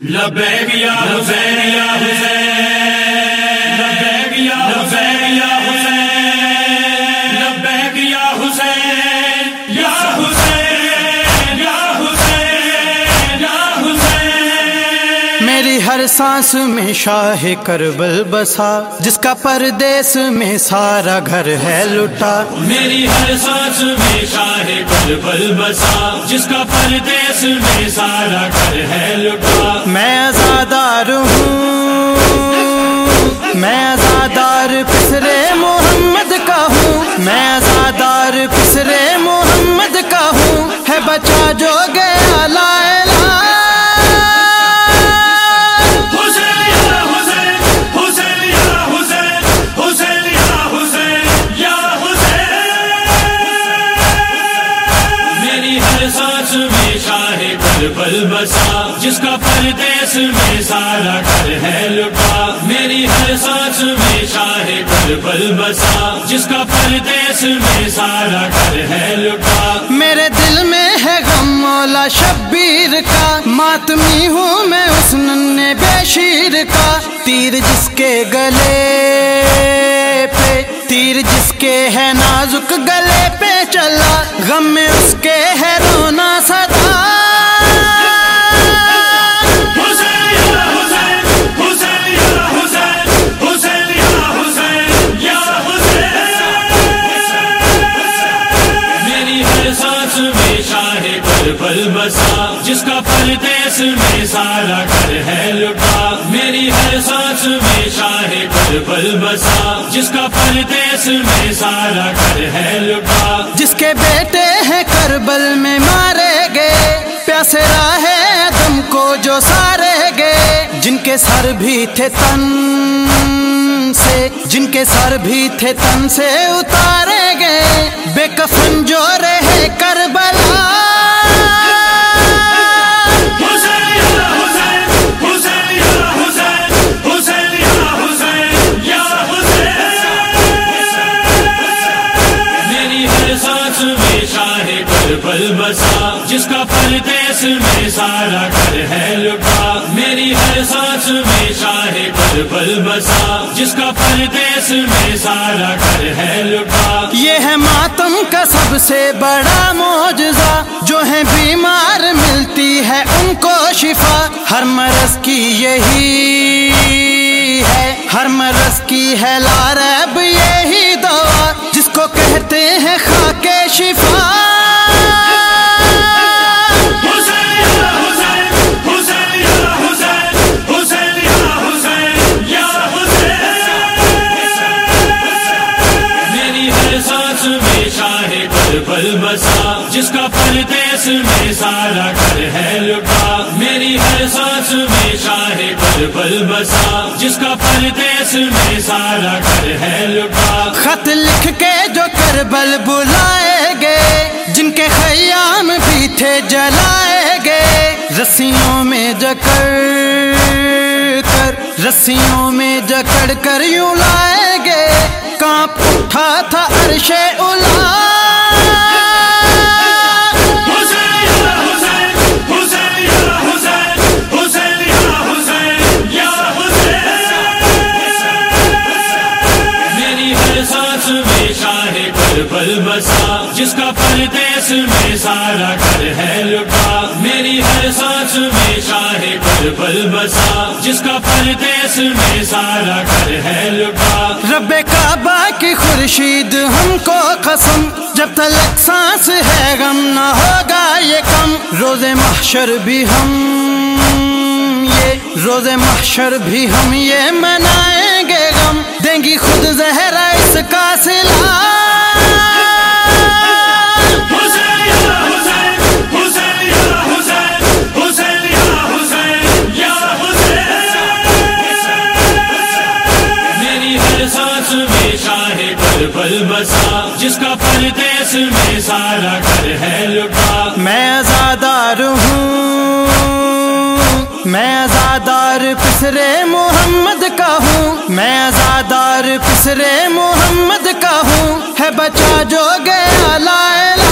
لبیک یا حسین یا حسین لبیک یا حسین یا حسین ہر سانس میں شاہ کربل بسا جس کا پردیس میں سارا گھر ہے لٹا۔ میری ہر سانس میں شاہ بل بسا جس کا پردیس میں سارا گھر ہے لٹا۔ میں آزادار ہوں میں آزادار پسرے محمد کا ہوں۔ میں آزادار پسرے محمد کا ہوں۔ ہے بچا جو گیا بسا، جس کا پردیس میں سارا گھر ہے لٹا، میری ہر سانس میں شاہ بل بسا، جس کا پردیس میں سارا گھر ہے لٹا۔ میرے دل میں ہے غم مولا شبیر کا، ماتمی ہوں میں اس ننے بے شیر کا۔ تیر جس کے گلے پہ، تیر جس کے ہے نازک گلے پہ چلا۔ سارا گھر ہے لٹا۔ میری ہر سانس میں شاہ بل بسا۔ جس کا پردیس میں سارا گھر ہے لٹا۔ جس کے بیٹے ہیں کربل میں مارے گئے۔ پیاسے راہے دم کو جو سارے گئے۔ جن کے سر بھی تھے تن سے، جن کے سر بھی تھے تن سے اتارے گئے۔ بے کفن جو رہے کربلا پردیس میں سارا گھر ہے لٹا۔ میری ہر سانس میں شاہ پر بل بسا۔ جس کا پردیس میں سارا گھر ہے لٹا۔ یہ ہے ماتم کا سب سے بڑا معجزہ۔ جو ہے بیمار ملتی ہے ان کو شفا۔ ہر مرض کی یہی ہے۔ ہر مرض کی ہے لارب یہی دوا۔ جس کو کہتے ہیں خاک شفا۔ کا پردیس میں سارا گھر ہے لٹا۔ میری ہر سانس میں شاہ بل بسا۔ جس کا پردیس میں سارا گھر ہے لٹا۔ خط لکھ کے جو کربل بلائے گئے جن کے خیام بھی تھے جلائے گئے رسیوں میں جکڑ کر رسیوں میں جکڑ کر یوں لائے گئے کانپ اٹھا تھا عرش الا بسا جس کا پردیس میں سارا گھر ہے لٹا۔ میری ہر سانس میں شاہ بل بسا، جس کا پردیس میں سارا گھر ہے لٹا۔ رب کعبہ کی خورشید ہم کو قسم، جب تلک سانس ہے غم نہ ہوگا یہ کم۔ روز محشر بھی ہم یہ، روز محشر بھی ہم یہ منائیں گے غم۔ دیں گی خود زہرا اس کا سلا۔ شاہ بل بسا، جس کا پردیس میں سارا گھر ہے لٹا۔ میں آزادار ہوں، میں آزادار پسرے محمد کا ہوں۔ میں آزادار پسرے محمد کا ہوں۔ ہے بچا جو گیا لائے